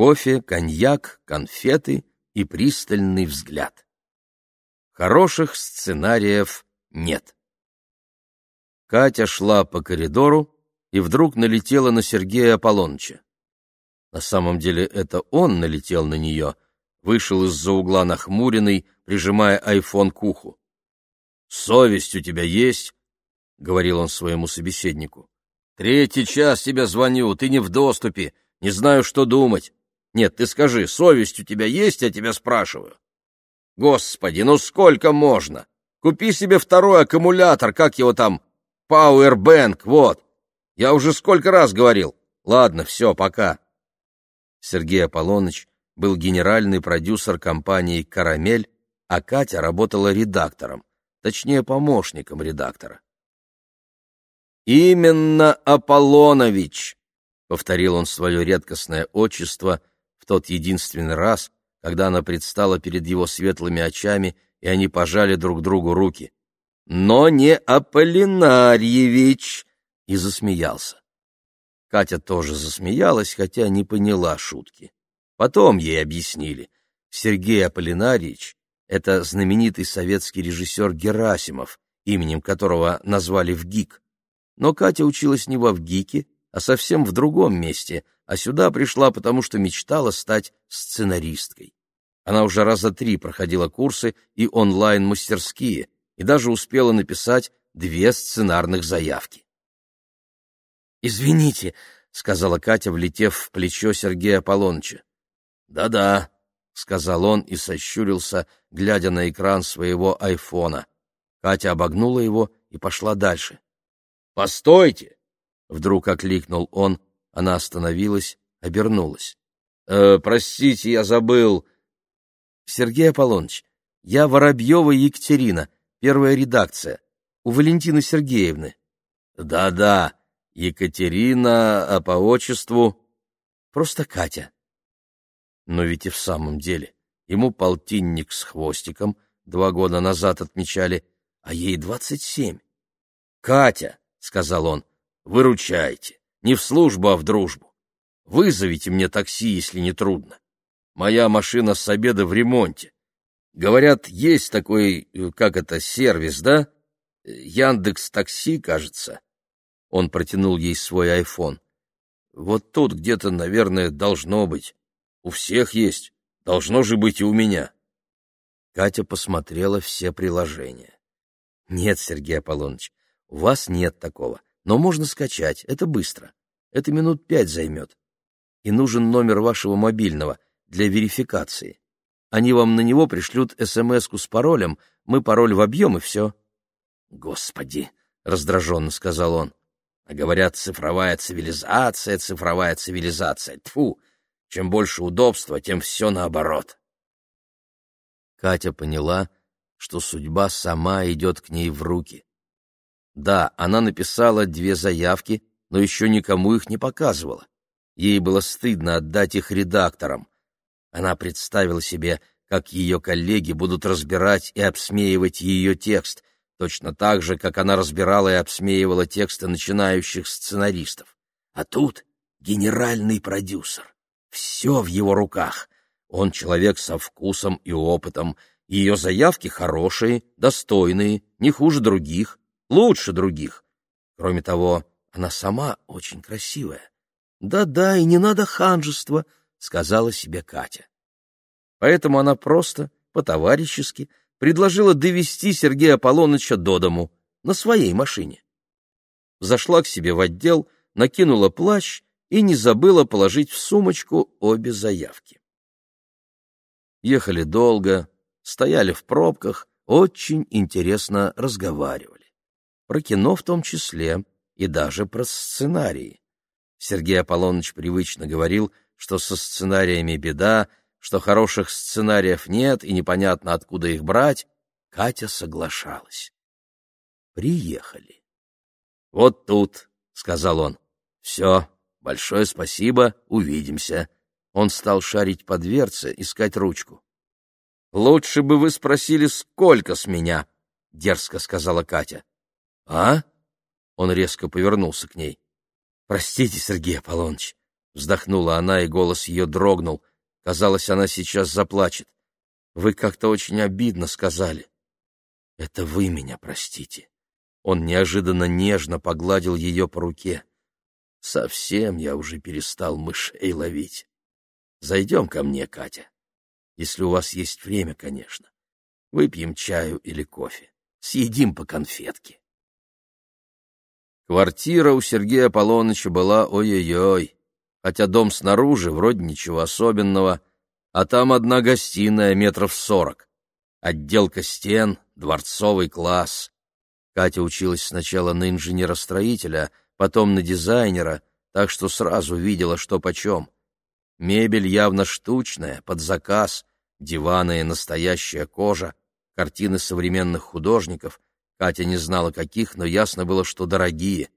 Кофе, коньяк, конфеты и пристальный взгляд. Хороших сценариев нет. Катя шла по коридору и вдруг налетела на Сергея Аполлоныча. На самом деле это он налетел на нее, вышел из-за угла нахмуренный, прижимая айфон к уху. «Совесть у тебя есть?» — говорил он своему собеседнику. «Третий час тебе звоню, ты не в доступе, не знаю, что думать. Нет, ты скажи, совесть у тебя есть, я тебя спрашиваю?» «Господи, ну сколько можно? Купи себе второй аккумулятор, как его там, Powerbank, вот. Я уже сколько раз говорил. Ладно, все, пока». Сергей Аполлоныч был генеральный продюсер компании «Карамель», а Катя работала редактором, точнее, помощником редактора. «Именно Аполлонович!» — повторил он свое редкостное отчество тот единственный раз, когда она предстала перед его светлыми очами, и они пожали друг другу руки. «Но не Аполлинарьевич!» — и засмеялся. Катя тоже засмеялась, хотя не поняла шутки. Потом ей объяснили. Сергей Аполлинарьевич — это знаменитый советский режиссер Герасимов, именем которого назвали в ГИК. Но Катя училась не во ВГИКе, а совсем в другом месте, а сюда пришла, потому что мечтала стать сценаристкой. Она уже раза три проходила курсы и онлайн-мастерские, и даже успела написать две сценарных заявки. «Извините», — сказала Катя, влетев в плечо Сергея Аполлоныча. «Да-да», — сказал он и сощурился, глядя на экран своего айфона. Катя обогнула его и пошла дальше. «Постойте!» — вдруг окликнул он. Она остановилась, обернулась. «Э, «Простите, я забыл». «Сергей Аполлоныч, я Воробьева Екатерина, первая редакция, у Валентины Сергеевны». «Да-да», Екатерина, а по отчеству просто Катя. Но ведь и в самом деле ему полтинник с хвостиком два года назад отмечали, а ей двадцать семь. «Катя», — сказал он, — «выручайте, не в службу, а в дружбу. Вызовите мне такси, если не трудно. Моя машина с обеда в ремонте. Говорят, есть такой, э, как это, сервис, да? Яндекс Такси, кажется. Он протянул ей свой айфон. «Вот тут где-то, наверное, должно быть. У всех есть. Должно же быть и у меня». Катя посмотрела все приложения. «Нет, Сергей Аполлоныч, у вас нет такого, но можно скачать, это быстро. Это минут пять займет. И нужен номер вашего мобильного для верификации. Они вам на него пришлют СМС-ку с паролем, мы пароль вобьем и все». «Господи!» — раздраженно сказал он. А говорят, цифровая цивилизация, цифровая цивилизация. Тфу, чем больше удобства, тем все наоборот. Катя поняла, что судьба сама идет к ней в руки. Да, она написала две заявки, но еще никому их не показывала. Ей было стыдно отдать их редакторам. Она представила себе, как ее коллеги будут разбирать и обсмеивать ее текст, точно так же, как она разбирала и обсмеивала тексты начинающих сценаристов. А тут генеральный продюсер. Все в его руках. Он человек со вкусом и опытом. Ее заявки хорошие, достойные, не хуже других, лучше других. Кроме того, она сама очень красивая. «Да-да, и не надо ханжества», — сказала себе Катя. Поэтому она просто, по-товарищески, предложила довести Сергея Аполлоныча до дому на своей машине. Зашла к себе в отдел, накинула плащ и не забыла положить в сумочку обе заявки. Ехали долго, стояли в пробках, очень интересно разговаривали. Про кино в том числе и даже про сценарии. Сергей Аполлоныч привычно говорил, что со сценариями беда, что хороших сценариев нет и непонятно, откуда их брать, Катя соглашалась. Приехали. — Вот тут, — сказал он. — Все, большое спасибо, увидимся. Он стал шарить по дверце, искать ручку. — Лучше бы вы спросили, сколько с меня, — дерзко сказала Катя. — А? Он резко повернулся к ней. — Простите, Сергей Аполлоныч, — вздохнула она, и голос ее дрогнул. Казалось, она сейчас заплачет. Вы как-то очень обидно сказали. Это вы меня простите. Он неожиданно нежно погладил ее по руке. Совсем я уже перестал мышей ловить. Зайдем ко мне, Катя. Если у вас есть время, конечно. Выпьем чаю или кофе. Съедим по конфетке. Квартира у Сергея Аполлоныча была ой-ой-ой, хотя дом снаружи вроде ничего особенного, а там одна гостиная метров сорок. Отделка стен, дворцовый класс. Катя училась сначала на инженера-строителя, потом на дизайнера, так что сразу видела, что почем. Мебель явно штучная, под заказ, диваны и настоящая кожа, картины современных художников, Катя не знала каких, но ясно было, что дорогие.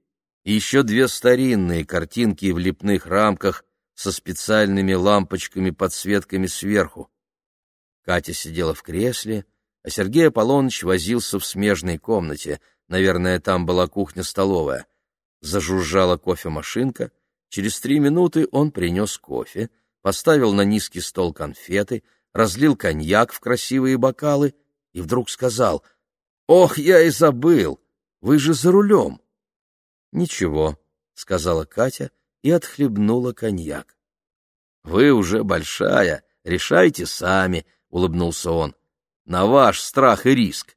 И еще две старинные картинки в лепных рамках со специальными лампочками-подсветками сверху. Катя сидела в кресле, а Сергей Аполлоныч возился в смежной комнате, наверное, там была кухня-столовая. Зажужжала кофемашинка, через три минуты он принес кофе, поставил на низкий стол конфеты, разлил коньяк в красивые бокалы и вдруг сказал, «Ох, я и забыл! Вы же за рулем!» «Ничего», — сказала Катя и отхлебнула коньяк. «Вы уже большая, решайте сами», — улыбнулся он. «На ваш страх и риск».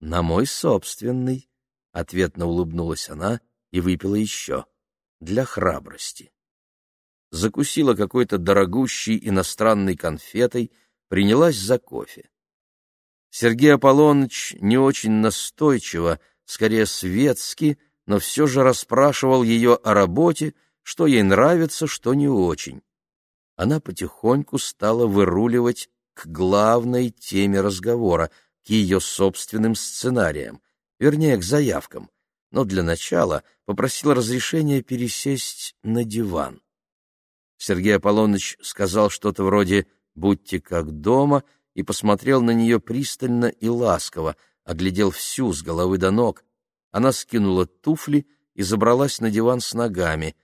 «На мой собственный», — ответно улыбнулась она и выпила еще. «Для храбрости». Закусила какой-то дорогущей иностранной конфетой, принялась за кофе. Сергей Аполлоныч не очень настойчиво, скорее светски, но все же расспрашивал ее о работе, что ей нравится, что не очень. Она потихоньку стала выруливать к главной теме разговора, к ее собственным сценариям, вернее, к заявкам, но для начала попросила разрешения пересесть на диван. Сергей Аполлоныч сказал что-то вроде «будьте как дома» и посмотрел на нее пристально и ласково, оглядел всю с головы до ног. Она скинула туфли и забралась на диван с ногами.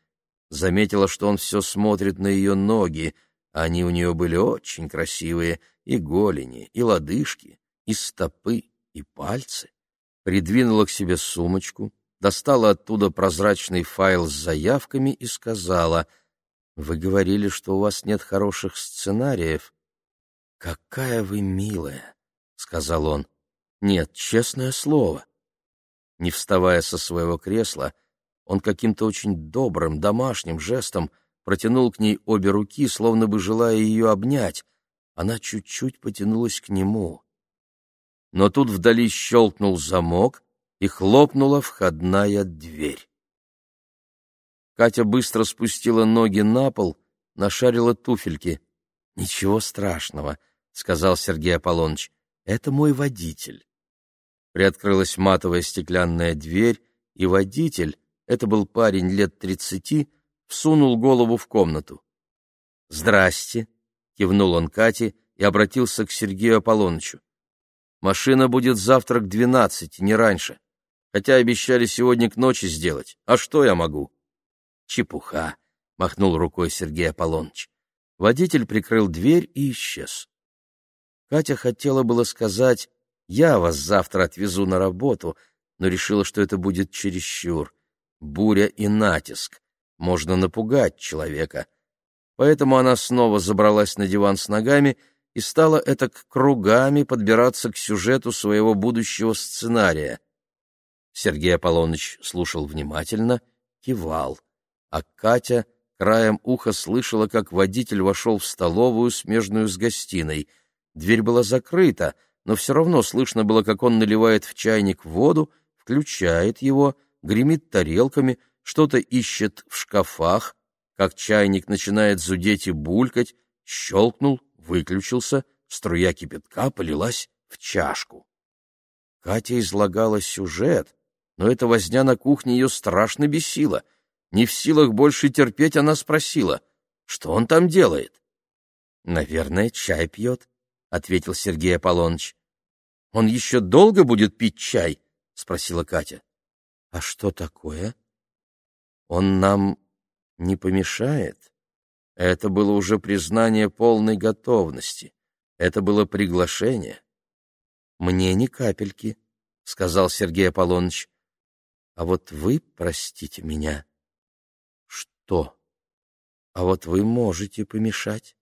Заметила, что он все смотрит на ее ноги, они у нее были очень красивые, и голени, и лодыжки, и стопы, и пальцы. Придвинула к себе сумочку, достала оттуда прозрачный файл с заявками и сказала, «Вы говорили, что у вас нет хороших сценариев». «Какая вы милая!» — сказал он. «Нет, честное слово». Не вставая со своего кресла, он каким-то очень добрым, домашним жестом протянул к ней обе руки, словно бы желая ее обнять. Она чуть-чуть потянулась к нему. Но тут вдали щелкнул замок, и хлопнула входная дверь. Катя быстро спустила ноги на пол, нашарила туфельки. — Ничего страшного, — сказал Сергей Аполлоныч. — Это мой водитель. Приоткрылась матовая стеклянная дверь, и водитель, это был парень лет тридцати, всунул голову в комнату. «Здрасте!» — кивнул он Кате и обратился к Сергею Аполлонычу. «Машина будет завтра к двенадцати, не раньше. Хотя обещали сегодня к ночи сделать. А что я могу?» «Чепуха!» — махнул рукой Сергей Аполлоныч. Водитель прикрыл дверь и исчез. Катя хотела было сказать я вас завтра отвезу на работу, но решила, что это будет чересчур. Буря и натиск. Можно напугать человека. Поэтому она снова забралась на диван с ногами и стала это кругами подбираться к сюжету своего будущего сценария. Сергей Аполлоныч слушал внимательно, кивал, а Катя краем уха слышала, как водитель вошел в столовую, смежную с гостиной. Дверь была закрыта — но все равно слышно было, как он наливает в чайник воду, включает его, гремит тарелками, что-то ищет в шкафах, как чайник начинает зудеть и булькать, щелкнул, выключился, струя кипятка полилась в чашку. Катя излагала сюжет, но эта возня на кухне ее страшно бесила. Не в силах больше терпеть, она спросила, что он там делает. — Наверное, чай пьет, — ответил Сергей Аполлоныч. — Он еще долго будет пить чай? — спросила Катя. — А что такое? — Он нам не помешает? Это было уже признание полной готовности. Это было приглашение. «Мне ни капельки», — сказал Сергей Аполлоныч. «А вот вы, простите меня». «Что?» «А вот вы можете помешать».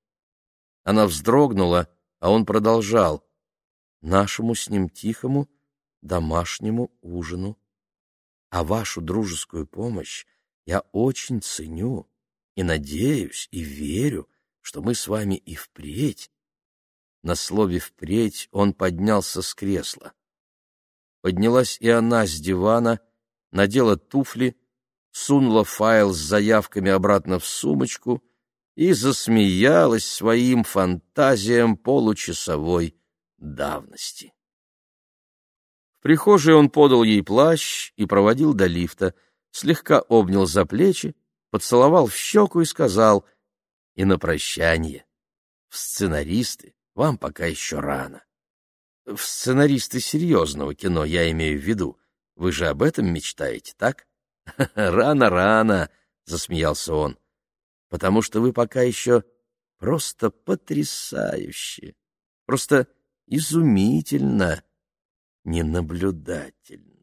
Она вздрогнула, а он продолжал. «Нашему с ним тихому домашнему ужину. А вашу дружескую помощь я очень ценю и надеюсь и верю, что мы с вами и впредь на слове «впредь» он поднялся с кресла. Поднялась и она с дивана, надела туфли, сунула файл с заявками обратно в сумочку и засмеялась своим фантазиям получасовой давности. В прихожей он подал ей плащ и проводил до лифта, слегка обнял за плечи, поцеловал в щеку и сказал, и на прощание, в сценаристы вам пока еще рано. В сценаристы серьезного кино я имею в виду. Вы же об этом мечтаете, так? Рано, рано, засмеялся он. Потому что вы пока еще просто потрясающе, просто изумительно ненаблюдательны.